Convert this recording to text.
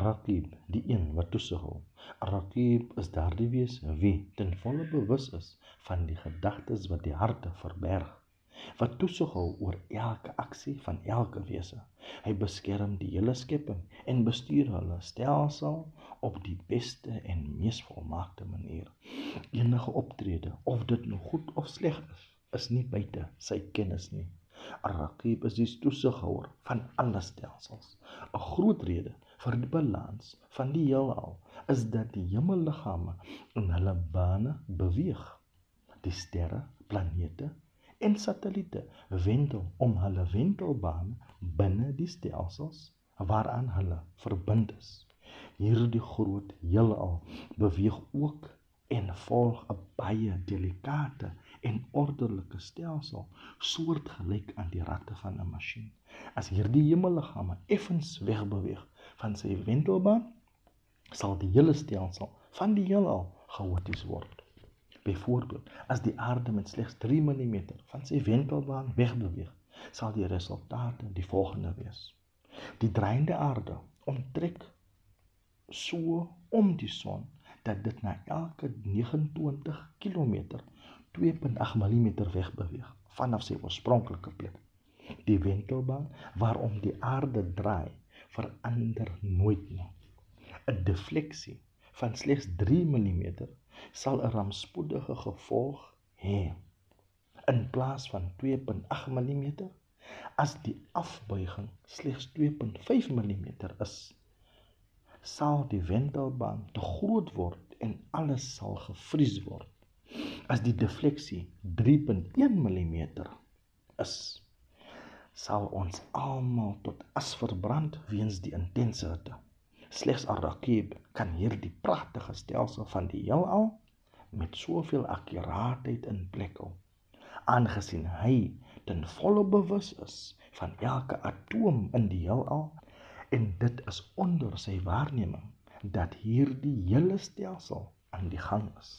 Raqib, die een wat toesig hou. Raqib is daardie wese wie ten volle bewus is van die gedagtes wat die harte verberg, wat toesig hou oor elke aksie van elke wese. Hy beskerm die hele skepping en bestuur hulle stelsel op die beste en mees volmaakte manier. Enige optrede, of dit nou goed of sleg is, is nie buite sy kennis nie. Raqib is die toesighouer van alle stelsels. 'n Groot rede vir die balans van die heelal is dat die hemelliggame in hulle bane beweeg. Die sterre, planete en satelliete wendel om hulle wentelbane binne die stelsels waaraan hulle verbind is. Hierdie groot heelal beweeg ook en volg 'n baie delikate en ordelike stelsel soortgelyk aan die ratte van 'n masjien. As hierdie hemelliggame effens wegbeweeg, van sy wentelbaan sal die hele stelsel van die heelal chaoties word. Byvoorbeeld, as die aarde met slegs 3 mm van sy wentelbaan wegbeweeg, sal die resultate die volgende wees. Die draaiende aarde omtrek so om die son dat dit na elke 29 km 2.8 mm wegbeweeg vanaf sy oorspronklike plek. Die wentelbaan waarom die aarde draai verander nooit nie. 'n Defleksie van slegs 3 mm sal 'n rampspoedige gevolg hê. In plaas van 2.8 mm as die afbuiging slegs 2.5 mm is, sal die wentelbaan te groot word en alles sal gevries word. As die defleksie 3.1 mm is, sal ons almal tot as verbrand weens die intense hitte. Slegs Ar-Raqib kan hierdie pragtige stelsel van die heelal met soveel akkuraatheid in plek hou. Aangesien hy ten volle bewus is van elke atoom in die heelal en dit is onder sy waarneming dat hierdie hele stelsel aan die gang is.